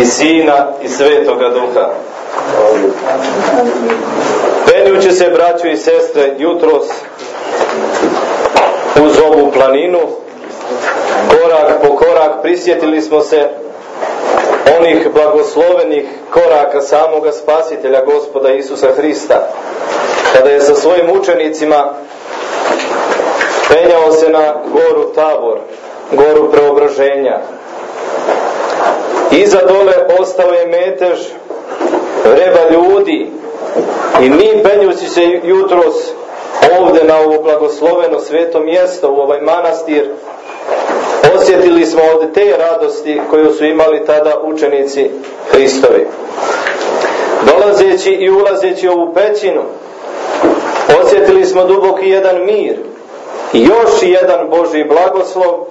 i Sina i Svetoga Duha. Penjući se, braćo i sestre, jutros uz ovu planinu, korak po korak prisjetili smo se onih blagoslovenih koraka samoga spasitelja gospoda Isusa Hrista, kada je sa svojim učenicima penjao se na goru Tabor, goru preobraženja. Iza dole ostao je metež vreba ljudi i mi penjući se jutros ovdje na ovo blagosloveno sveto mjesto u ovaj manastir osjetili smo od te radosti koju su imali tada učenici Hristovi. Dolazeći i ulazeći u ovu pećinu osjetili smo duboki jedan mir i još jedan Boži blagoslov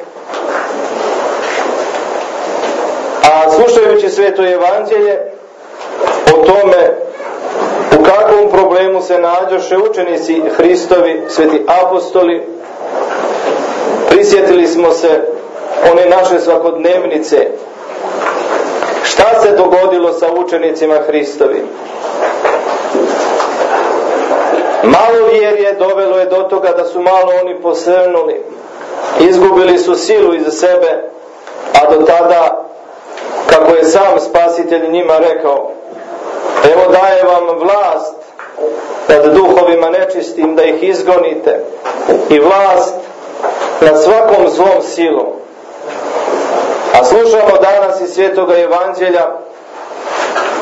a slušajući sveto evanđelje o tome u kakvom problemu se nađoše učenici Hristovi, sveti apostoli, prisjetili smo se one naše svakodnevnice. Šta se dogodilo sa učenicima Hristovi? Malo vjerje dovelo je do toga da su malo oni posrnuli. Izgubili su silu iza sebe, a do tada, kako je sam spasitelj njima rekao, evo daje vam vlast nad duhovima nečistim da ih izgonite i vlast nad svakom zlom silom. A slušamo danas iz svjetoga evanđelja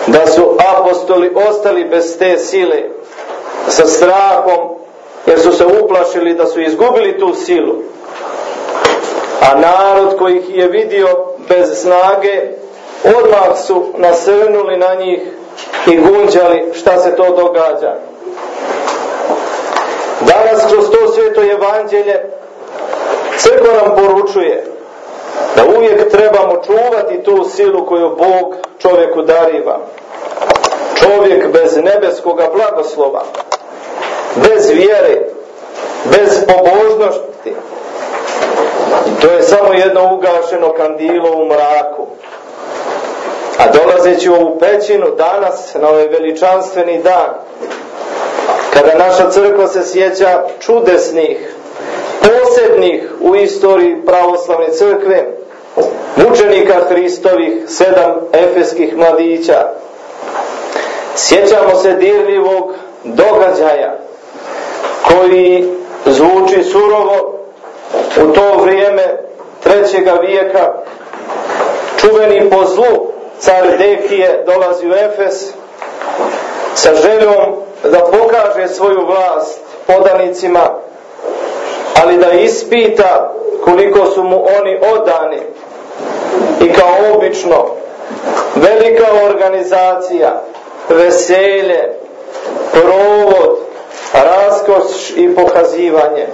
da su apostoli ostali bez te sile sa strahom jer su se uplašili da su izgubili tu silu. A narod koji ih je vidio bez snage odmah su nasrnuli na njih i gunđali šta se to događa. Danas kroz to sveto evanđelje crkva nam poručuje da uvijek trebamo čuvati tu silu koju Bog čovjeku dariva. Čovjek bez nebeskoga blagoslova, bez vjere, bez pobožnosti, to je samo jedno ugašeno kandilo u mraku. A dolazeći u ovu pećinu danas, na ovaj veličanstveni dan, kada naša crkva se sjeća čudesnih, posebnih u istoriji pravoslavne crkve, mučenika Hristovih, sedam efeskih mladića, sjećamo se dirljivog događaja koji zvuči surovo u to vrijeme trećega vijeka čuveni po zlu car Dekije dolazi u Efes sa željom da pokaže svoju vlast podanicima ali da ispita koliko su mu oni odani. I kao obično velika organizacija veselje provod raskoš i pokazivanje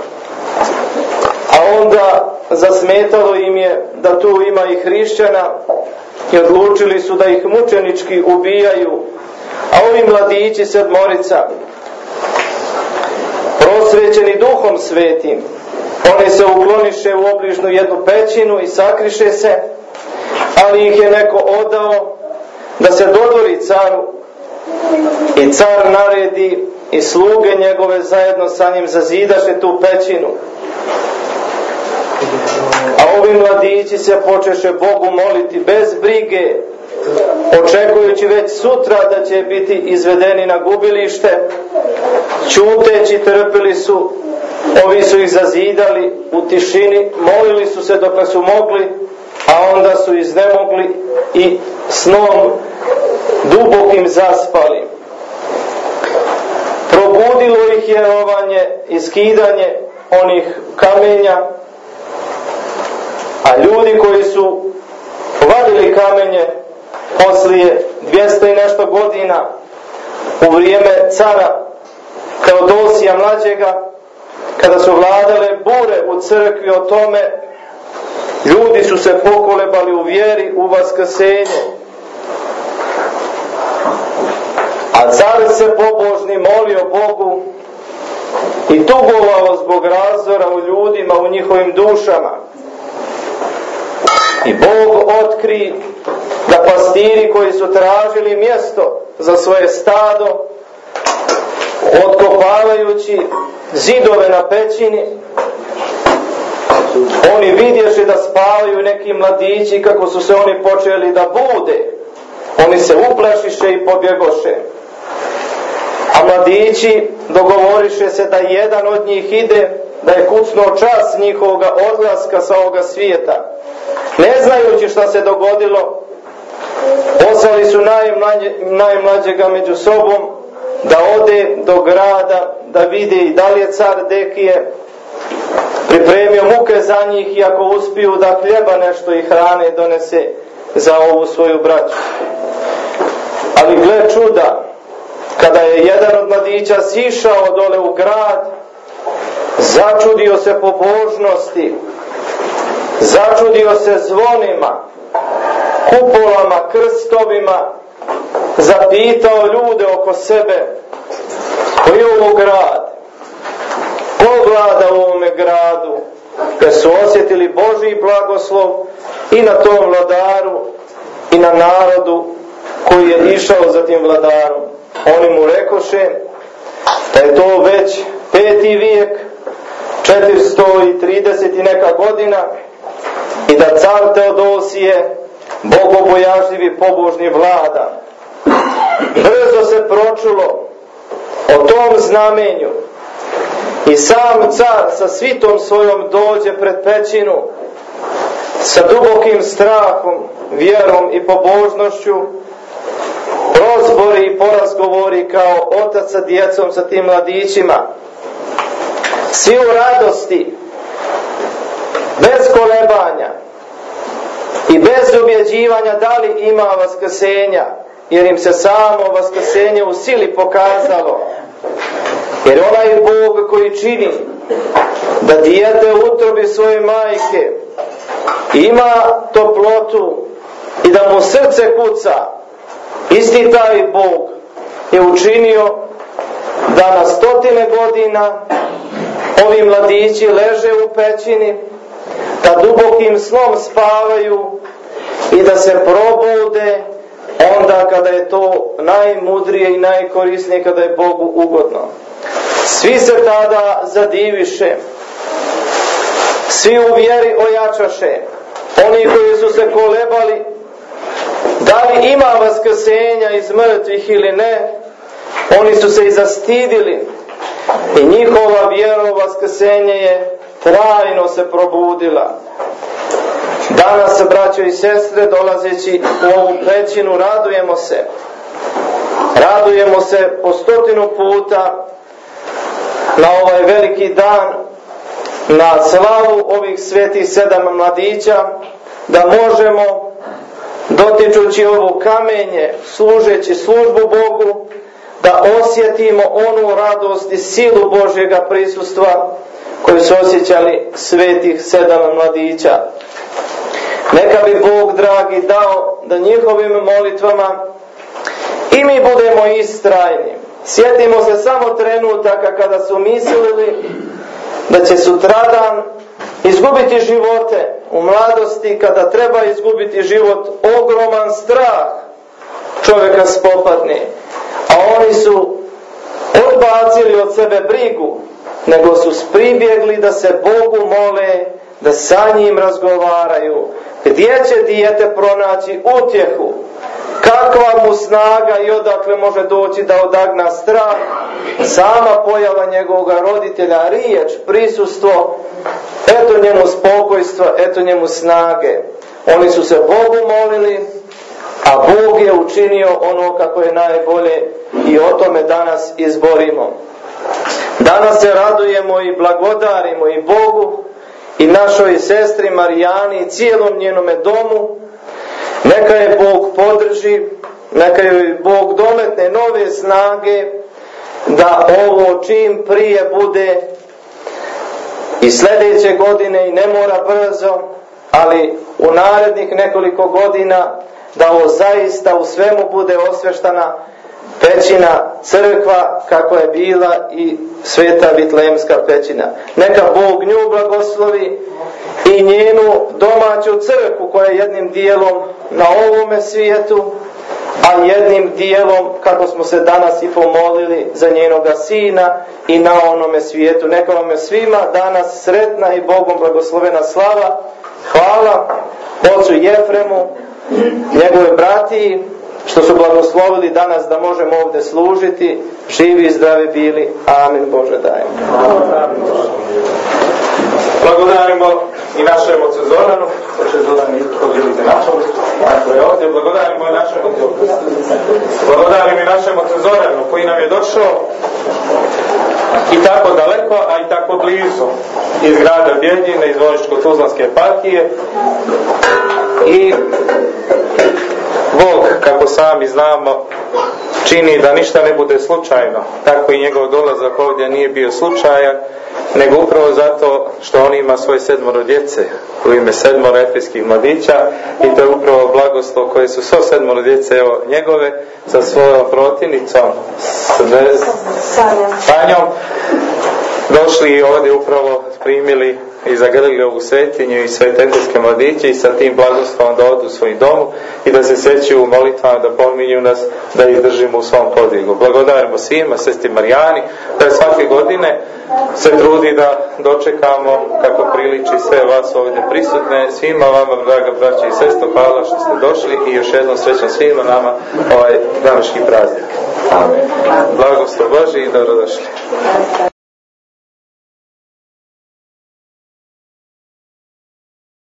a onda zasmetalo im je da tu ima i hrišćana i odlučili su da ih mučenički ubijaju. A ovi mladići sedmorica prosvećeni duhom svetim oni se ukloniše u obližnu jednu pećinu i sakriše se ali ih je neko odao da se dodvori caru i car naredi i sluge njegove zajedno sa njim zazidaše tu pećinu a ovi mladići se počeše Bogu moliti bez brige, očekujući već sutra da će biti izvedeni na gubilište, čuteći trpili su, ovi su ih zazidali u tišini, molili su se dok su mogli, a onda su iznemogli i snom dubokim zaspali. Probudilo ih je ovanje i skidanje onih kamenja a ljudi koji su vadili kamenje poslije 200 i nešto godina u vrijeme cara Teodosija mlađega kada su vladale bure u crkvi o tome ljudi su se pokolebali u vjeri u vaskrsenje a car se pobožni molio Bogu i tugovao zbog razora u ljudima u njihovim dušama i Bog otkri da pastiri koji su tražili mjesto za svoje stado, otkopavajući zidove na pećini, oni vidješe da spavaju neki mladići kako su se oni počeli da bude. Oni se uplašiše i pobjegoše. Mladići dogovoriše se da jedan od njih ide, da je kucnuo čas njihovoga odlaska sa ovoga svijeta. Ne znajući šta se dogodilo, poslali su najmlađe, najmlađega među sobom da ode do grada, da vidi da li je car Dekije pripremio muke za njih i ako uspiju da hljeba nešto i hrane donese za ovu svoju braću. Ali gle čuda, kada je jedan od mladića sišao dole u grad, začudio se pobožnosti, začudio se zvonima, kupolama, krstovima, zapitao ljude oko sebe, koji je ovo grad, ko vlada u ovome gradu, da su osjetili Božji blagoslov i na tom vladaru i na narodu koji je išao za tim vladarom. Oni mu rekoše da je to već peti vijek, 430 i neka godina i da car Teodosije, bogobojažljivi pobožni vlada. Brzo se pročulo o tom znamenju i sam car sa svitom svojom dođe pred pećinu sa dubokim strahom, vjerom i pobožnošću prozbori i porazgovori kao otac sa djecom, sa tim mladićima. Svi u radosti, bez kolebanja i bez ubjeđivanja da li ima vaskrsenja, jer im se samo vaskrsenje u sili pokazalo. Jer onaj Bog koji čini da dijete utrobi svoje majke ima toplotu i da mu srce kuca, isti taj Bog je učinio da na stotine godina ovi mladići leže u pećini, da dubokim snom spavaju i da se probude onda kada je to najmudrije i najkorisnije, kada je Bogu ugodno. Svi se tada zadiviše, svi u vjeri ojačaše, oni koji su se kolebali, da li ima vaskrsenja iz mrtvih ili ne, oni su se i zastidili i njihova vjera u vaskrsenje je trajno se probudila. Danas, braćo i sestre, dolazeći u ovu pećinu, radujemo se. Radujemo se po stotinu puta na ovaj veliki dan, na slavu ovih svetih sedam mladića, da možemo, dotičući ovo kamenje, služeći službu Bogu, da osjetimo onu radost i silu Božjega prisustva koju su osjećali svetih sedam mladića. Neka bi Bog dragi dao da njihovim molitvama i mi budemo istrajni. Sjetimo se samo trenutaka kada su mislili da će sutradan izgubiti živote. U mladosti, kada treba izgubiti život, ogroman strah čovjeka spopadni. A oni su odbacili od sebe brigu, nego su spribjegli da se Bogu mole, da sa njim razgovaraju, gdje će dijete pronaći utjehu, kakva mu snaga i odakle može doći da odagna strah, sama pojava njegovog roditelja, riječ, prisustvo, eto njemu spokojstva, eto njemu snage. Oni su se Bogu molili, a Bog je učinio ono kako je najbolje i o tome danas izborimo. Danas se radujemo i blagodarimo i Bogu i našoj sestri Marijani i cijelom njenome domu. Neka je Bog podrži, neka joj Bog dometne nove snage da ovo čim prije bude. I sljedeće godine i ne mora brzo, ali u narednih nekoliko godina da ovo zaista u svemu bude osveštana pećina, crkva kakva je bila i sveta Vitlemska pećina. Neka Bog nju blagoslovi i njenu domaću crkvu koja je jednim dijelom na ovome svijetu, a jednim dijelom, kako smo se danas i pomolili, za njenoga sina i na onome svijetu. Neka vam je svima danas sretna i Bogom blagoslovena slava. Hvala ocu Jefremu, njegove bratiji, što su blagoslovili danas da možemo ovdje služiti, živi i zdravi bili. Amin Bože dajmo. Blagodarimo i našem ocu Zoranu, hoće Zoran i podijelite našom, ako je ovdje, blagodarimo i našem Blagodarim i našem ocu Zoranu koji nam je došao i tako daleko, a i tako blizu iz grada Bjeljine, iz Vojničko-Tuzlanske partije i Bog, kako sami znamo, čini da ništa ne bude slučajno. Tako i njegov dolazak ovdje nije bio slučajan, nego upravo zato što on ima svoje sedmoro djece u ime sedmoro mladića i to je upravo blagoslov koje su svo sedmoro djece evo, njegove sa svojom protivnicom Sanjom došli i ovdje upravo primili i zagrlili ovu svetinju i sve tetevske mladiće i sa tim blagoslovom da odu u svoj domu i da se seću u molitvama da pominju nas da ih držimo u svom podvigu. Blagodarimo svima, sesti Marijani, da svake godine se trudi da dočekamo kako priliči sve vas ovdje prisutne. Svima vama, draga braća i sesto, hvala što ste došli i još jednom srećan svima nama ovaj današnji praznik. Amen. Blagoslov Boži i dobrodošli.